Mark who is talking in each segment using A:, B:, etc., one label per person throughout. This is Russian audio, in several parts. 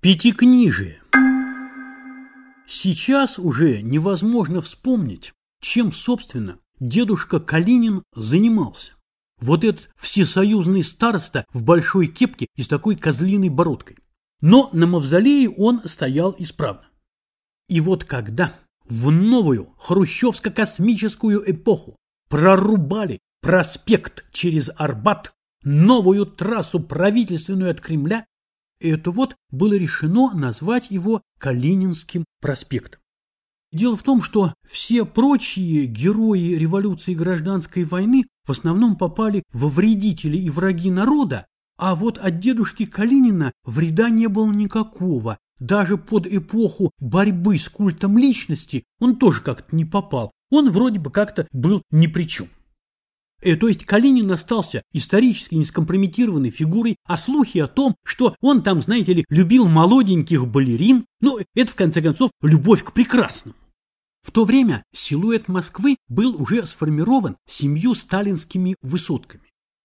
A: Пятикнижие. Сейчас уже невозможно вспомнить, чем, собственно, дедушка Калинин занимался. Вот этот всесоюзный староста в большой кепке и с такой козлиной бородкой. Но на мавзолее он стоял исправно. И вот когда в новую хрущевско-космическую эпоху прорубали проспект через Арбат, новую трассу правительственную от Кремля, это вот было решено назвать его Калининским проспектом. Дело в том, что все прочие герои революции и гражданской войны в основном попали во вредители и враги народа, а вот от дедушки Калинина вреда не было никакого. Даже под эпоху борьбы с культом личности он тоже как-то не попал. Он вроде бы как-то был ни при чем. Э, то есть Калинин остался исторически нескомпрометированной фигурой, а слухи о том, что он там, знаете ли, любил молоденьких балерин, ну, это в конце концов любовь к прекрасному. В то время силуэт Москвы был уже сформирован семью сталинскими высотками.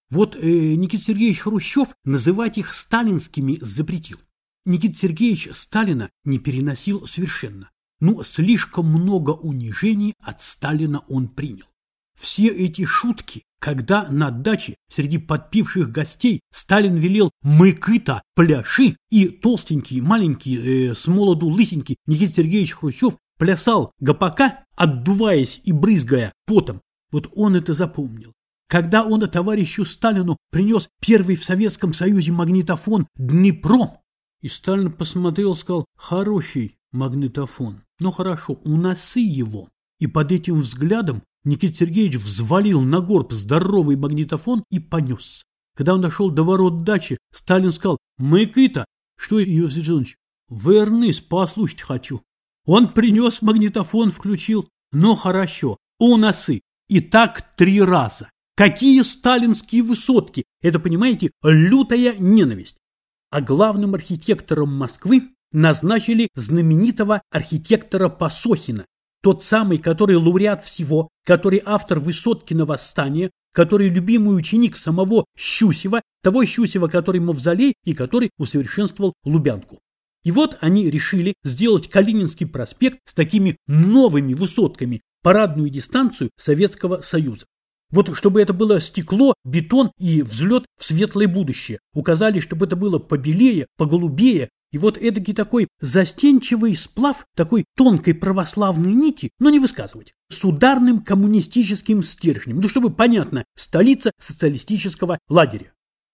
A: Вот э, Никита Сергеевич Хрущев называть их сталинскими запретил. Никита Сергеевич Сталина не переносил совершенно. Ну, слишком много унижений от Сталина он принял. Все эти шутки, когда на даче среди подпивших гостей Сталин велел «мыкыта, пляши» и толстенький, маленький, э, с молоду лысенький Никита Сергеевич Хрущев плясал гопака, отдуваясь и брызгая потом. Вот он это запомнил. Когда он товарищу Сталину принес первый в Советском Союзе магнитофон «Днепром», и Сталин посмотрел сказал «хороший магнитофон, но хорошо, уноси его». И под этим взглядом Никита Сергеевич взвалил на горб здоровый магнитофон и понес. Когда он дошел до ворот дачи, Сталин сказал, «Мыкита, что, Иосиф Виссарионович, вернись, послушать хочу». Он принес магнитофон, включил, но хорошо, уносы. И так три раза. Какие сталинские высотки! Это, понимаете, лютая ненависть. А главным архитектором Москвы назначили знаменитого архитектора Пасохина, тот самый, который лауреат всего, который автор Высоткина восстания, который любимый ученик самого Щусева, того Щусева, который мавзолей и который усовершенствовал Лубянку. И вот они решили сделать Калининский проспект с такими новыми высотками, парадную дистанцию Советского Союза. Вот чтобы это было стекло, бетон и взлет в светлое будущее. Указали, чтобы это было побелее, поголубее, и вот эдакий такой застенчивый сплав такой тонкой православной нити, но не высказывать, с ударным коммунистическим стержнем, ну чтобы понятно, столица социалистического лагеря.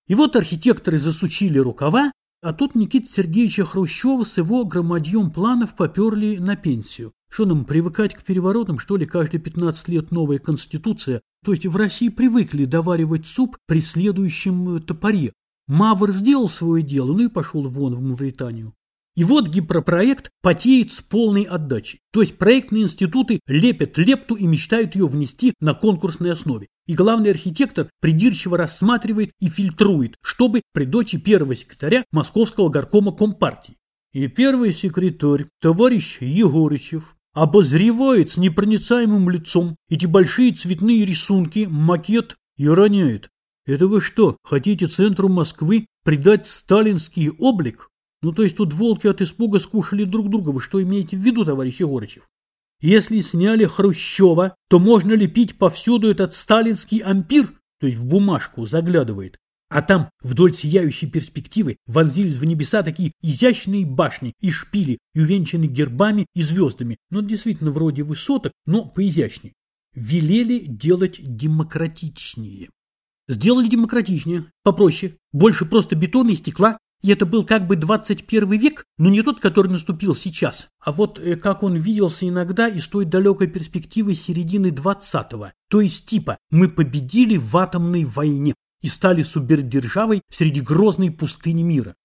A: И вот архитекторы засучили рукава, а тут Никита Сергеевича Хрущева с его громадьем планов поперли на пенсию. Что нам, привыкать к переворотам, что ли, каждые 15 лет новая конституция? То есть в России привыкли доваривать суп при следующем топоре, Мавр сделал свое дело, ну и пошел вон в Мавританию. И вот гипропроект потеет с полной отдачей. То есть проектные институты лепят лепту и мечтают ее внести на конкурсной основе. И главный архитектор придирчиво рассматривает и фильтрует, чтобы при дочи первого секретаря Московского горкома Компартии. И первый секретарь, товарищ Егорычев, обозревает с непроницаемым лицом эти большие цветные рисунки, макет и роняет. Это вы что, хотите центру Москвы придать сталинский облик? Ну, то есть тут волки от испуга скушали друг друга. Вы что имеете в виду, товарищ Егорычев? Если сняли Хрущева, то можно лепить повсюду этот сталинский ампир, то есть в бумажку заглядывает. А там вдоль сияющей перспективы вонзились в небеса такие изящные башни и шпили, и увенчаны гербами и звездами. Ну, действительно, вроде высоток, но поизящнее. Велели делать демократичнее. Сделали демократичнее, попроще, больше просто бетона и стекла. И это был как бы 21 век, но не тот, который наступил сейчас, а вот э, как он виделся иногда из той далекой перспективы середины 20-го. То есть типа мы победили в атомной войне и стали супердержавой среди грозной пустыни мира.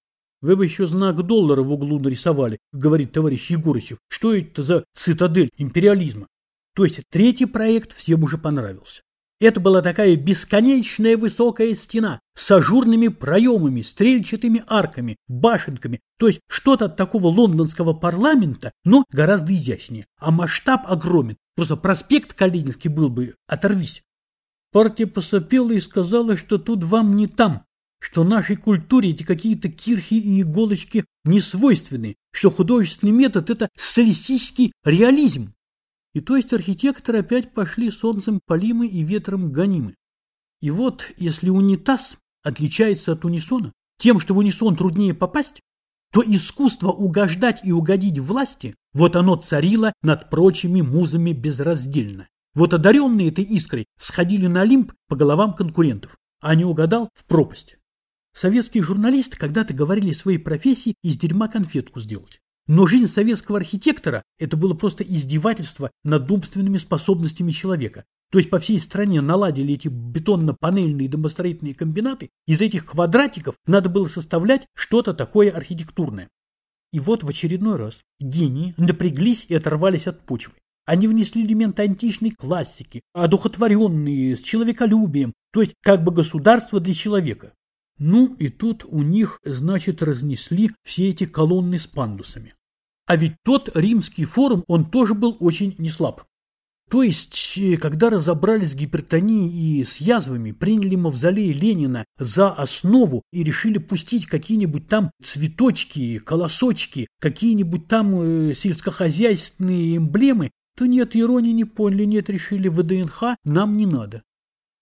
A: Вы бы еще знак доллара в углу нарисовали, говорит товарищ Егорычев. Что это за цитадель империализма? То есть третий проект всем уже понравился. Это была такая бесконечная высокая стена с ажурными проемами, стрельчатыми арками, башенками, то есть что-то от такого лондонского парламента, но гораздо изящнее. А масштаб огромен. Просто проспект Калининский был бы, оторвись. Партия посопела и сказала, что тут вам не там, что нашей культуре эти какие-то кирхи и иголочки не свойственны, что художественный метод – это социалистический реализм. И то есть архитекторы опять пошли солнцем полимы и ветром гонимы. И вот, если унитаз отличается от унисона тем, что в унисон труднее попасть, то искусство угождать и угодить власти, вот оно царило над прочими музами безраздельно. Вот одаренные этой искрой всходили на Олимп по головам конкурентов, а не угадал в пропасть. Советские журналисты когда-то говорили своей профессии из дерьма конфетку сделать. Но жизнь советского архитектора – это было просто издевательство над умственными способностями человека. То есть по всей стране наладили эти бетонно-панельные домостроительные комбинаты, из этих квадратиков надо было составлять что-то такое архитектурное. И вот в очередной раз гении напряглись и оторвались от почвы. Они внесли элементы античной классики, одухотворенные, с человеколюбием, то есть как бы государство для человека. Ну и тут у них, значит, разнесли все эти колонны с пандусами. А ведь тот римский форум, он тоже был очень неслаб. То есть, э, когда разобрались с гипертонией и с язвами, приняли мавзолей Ленина за основу и решили пустить какие-нибудь там цветочки, колосочки, какие-нибудь там э, сельскохозяйственные эмблемы, то нет, иронии не поняли, нет, решили ВДНХ нам не надо.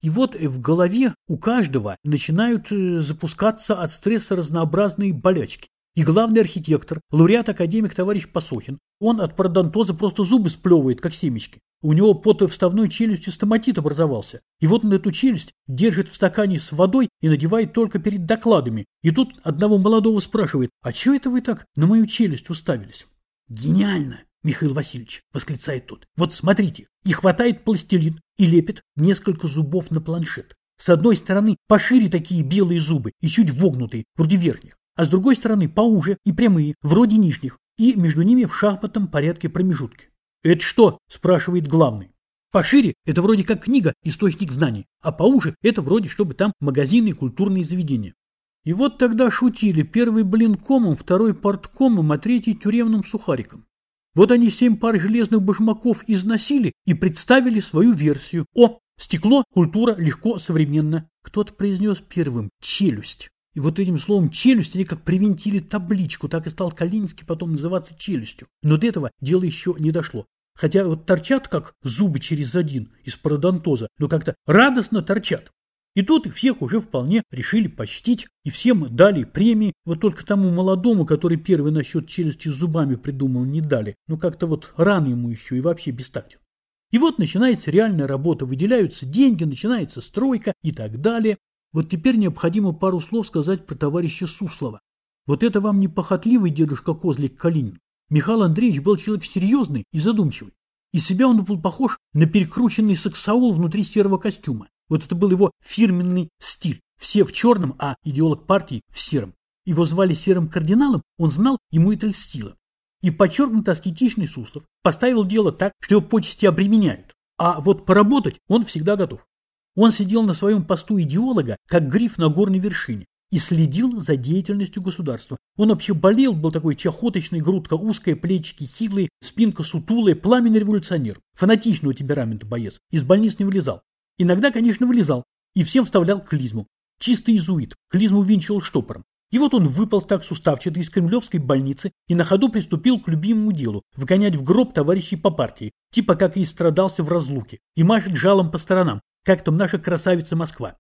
A: И вот в голове у каждого начинают э, запускаться от стресса разнообразные болячки. И главный архитектор, лауреат-академик товарищ Посохин, он от пародонтоза просто зубы сплевывает, как семечки. У него под вставной челюстью стоматит образовался. И вот он эту челюсть держит в стакане с водой и надевает только перед докладами. И тут одного молодого спрашивает, а чего это вы так на мою челюсть уставились? Гениально! Михаил Васильевич, восклицает тот. Вот смотрите, и хватает пластилин и лепит несколько зубов на планшет. С одной стороны пошире такие белые зубы и чуть вогнутые, вроде верхних, а с другой стороны поуже и прямые, вроде нижних, и между ними в шахматном порядке промежутки. «Это что?» – спрашивает главный. Пошире – это вроде как книга, источник знаний, а поуже – это вроде, чтобы там магазины и культурные заведения. И вот тогда шутили первый блинкомом, второй порткомом, а третий тюремным сухариком. Вот они семь пар железных башмаков износили и представили свою версию. О, стекло, культура, легко, современно. Кто-то произнес первым «челюсть». И вот этим словом «челюсть» они как привинтили табличку, так и стал Калининский потом называться «челюстью». Но до этого дело еще не дошло. Хотя вот торчат как зубы через один из пародонтоза, но как-то радостно торчат. И тут их всех уже вполне решили почтить, и всем дали премии, вот только тому молодому, который первый насчет челюсти с зубами придумал, не дали. Ну как-то вот рано ему еще и вообще бестактен. И вот начинается реальная работа, выделяются деньги, начинается стройка и так далее. Вот теперь необходимо пару слов сказать про товарища Суслова. Вот это вам не похотливый дедушка Козлик Калинин. Михаил Андреевич был человек серьезный и задумчивый. И себя он был похож на перекрученный саксаул внутри серого костюма. Вот это был его фирменный стиль. Все в черном, а идеолог партии в сером. Его звали серым кардиналом, он знал, ему это льстило. И подчеркнуто аскетичный Суслов поставил дело так, что его почести обременяют. А вот поработать он всегда готов. Он сидел на своем посту идеолога, как гриф на горной вершине, и следил за деятельностью государства. Он вообще болел, был такой чахоточный, грудка узкая, плечики хилые, спинка сутулая, пламенный революционер, фанатичного темперамента боец, из больниц не вылезал. Иногда, конечно, вылезал и всем вставлял клизму. Чистый изуит, клизму винчивал штопором. И вот он выпал так суставчато из кремлевской больницы и на ходу приступил к любимому делу – выгонять в гроб товарищей по партии, типа как и страдался в разлуке, и машет жалом по сторонам, как там наша красавица Москва.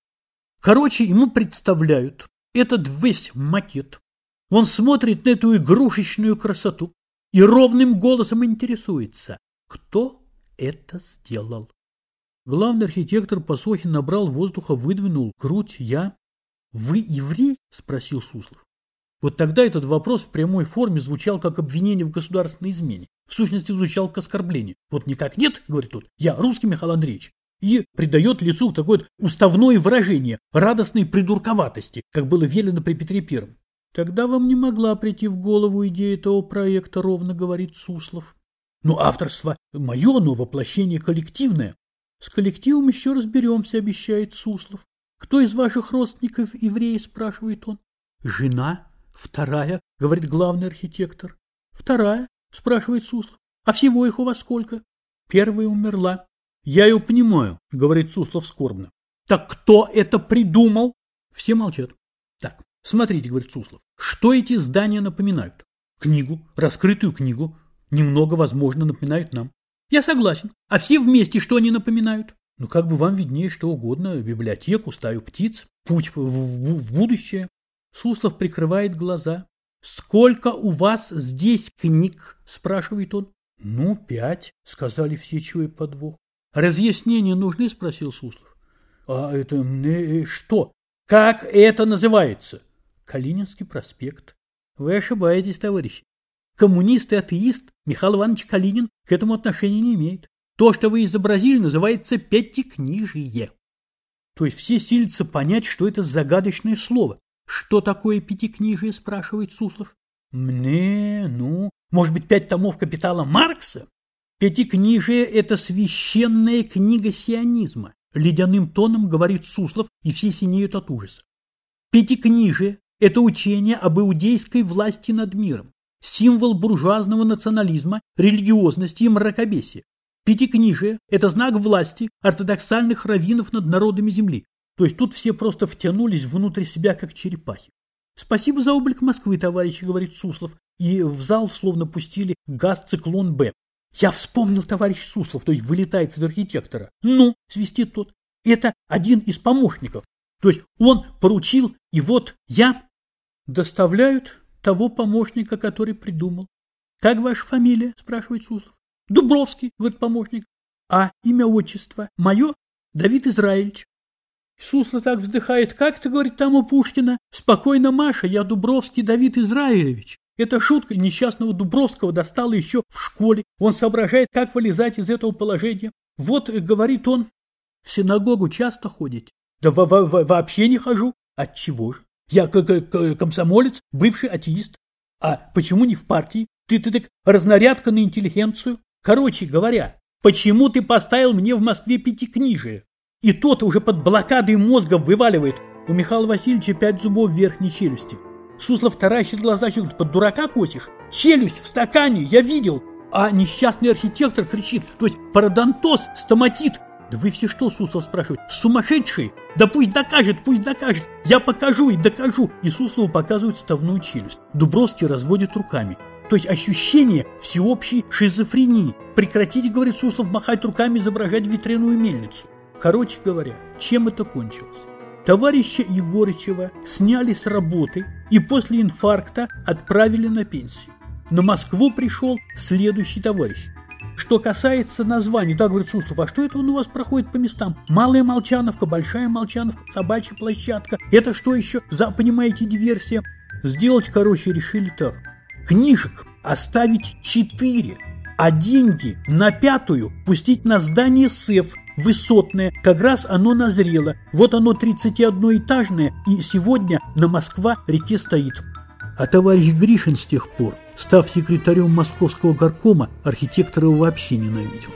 A: Короче, ему представляют этот весь макет. Он смотрит на эту игрушечную красоту и ровным голосом интересуется, кто это сделал. Главный архитектор Посохин набрал воздуха, выдвинул грудь. Я? Вы еврей? Спросил Суслов. Вот тогда этот вопрос в прямой форме звучал как обвинение в государственной измене. В сущности, звучал как оскорбление. Вот никак нет, говорит тот, я русский Михаил Андреевич. И придает лицу такое вот уставное выражение радостной придурковатости, как было велено при Петре Первом. Тогда вам не могла прийти в голову идея этого проекта, ровно говорит Суслов. Но авторство мое, но воплощение коллективное. С коллективом еще разберемся, обещает Суслов. Кто из ваших родственников евреи, спрашивает он. Жена. Вторая, говорит главный архитектор. Вторая, спрашивает Суслов. А всего их у вас сколько? Первая умерла. Я ее понимаю, говорит Суслов скорбно. Так кто это придумал? Все молчат. Так, смотрите, говорит Суслов, что эти здания напоминают? Книгу, раскрытую книгу, немного, возможно, напоминают нам. Я согласен. А все вместе что они напоминают? Ну, как бы вам виднее что угодно, библиотеку, стаю птиц, путь в, в, в будущее. Суслов прикрывает глаза. «Сколько у вас здесь книг?» – спрашивает он. «Ну, пять», – сказали все, чуя подвох. «Разъяснения нужны?» – спросил Суслов. «А это э, что? Как это называется?» «Калининский проспект». «Вы ошибаетесь, товарищи. Коммунист и атеист Михаил Иванович Калинин к этому отношения не имеет. То, что вы изобразили, называется пятикнижие». То есть все силятся понять, что это загадочное слово. «Что такое пятикнижие?» – спрашивает Суслов. «Мне, ну, может быть, пять томов капитала Маркса?» Пятикнижие – это священная книга сионизма. Ледяным тоном говорит Суслов, и все синеют от ужаса. Пятикнижие – это учение об иудейской власти над миром, символ буржуазного национализма, религиозности и мракобесия. Пятикнижие – это знак власти ортодоксальных раввинов над народами земли. То есть тут все просто втянулись внутрь себя, как черепахи. «Спасибо за облик Москвы, товарищи», – говорит Суслов, и в зал словно пустили газ-циклон «Б». Я вспомнил, товарищ Суслов, то есть вылетает из архитектора. Ну, свистит тот. Это один из помощников. То есть он поручил, и вот я... Доставляют того помощника, который придумал. Как ваша фамилия? спрашивает Суслов. Дубровский, говорит помощник. А имя отчество? Мое? Давид Израильевич. Суслов так вздыхает. Как ты, говорит, там у Пушкина? Спокойно, Маша, я Дубровский Давид Израилевич. Эта шутка несчастного Дубровского достала еще в школе. Он соображает, как вылезать из этого положения. Вот, э, говорит он, в синагогу часто ходите? Да во -во вообще не хожу. От чего же? Я как комсомолец, бывший атеист. А почему не в партии? Ты, ты так разнарядка на интеллигенцию. Короче говоря, почему ты поставил мне в Москве пятикнижие? И тот уже под блокадой мозга вываливает. У Михаила Васильевича пять зубов в верхней челюсти. Суслов таращит глаза, что под дурака косишь? Челюсть в стакане, я видел. А несчастный архитектор кричит, то есть пародонтоз, стоматит. Да вы все что, Суслов спрашивает, сумасшедшие? Да пусть докажет, пусть докажет. Я покажу и докажу. И Суслову показывают ставную челюсть. Дубровский разводит руками. То есть ощущение всеобщей шизофрении. Прекратите, говорит Суслов, махать руками, изображать ветряную мельницу. Короче говоря, чем это кончилось? Товарища Егорычева сняли с работы и после инфаркта отправили на пенсию. На Москву пришел следующий товарищ. Что касается названий, так говорит Суслов, а что это он у вас проходит по местам? Малая Молчановка, Большая Молчановка, Собачья площадка. Это что еще за, понимаете, диверсия? Сделать, короче, решили так. Книжек оставить четыре, а деньги на пятую пустить на здание СЭФ высотное, как раз оно назрело. Вот оно 31-этажное, и сегодня на Москва-реке стоит. А товарищ Гришин с тех пор, став секретарем московского горкома, архитектора вообще ненавидел.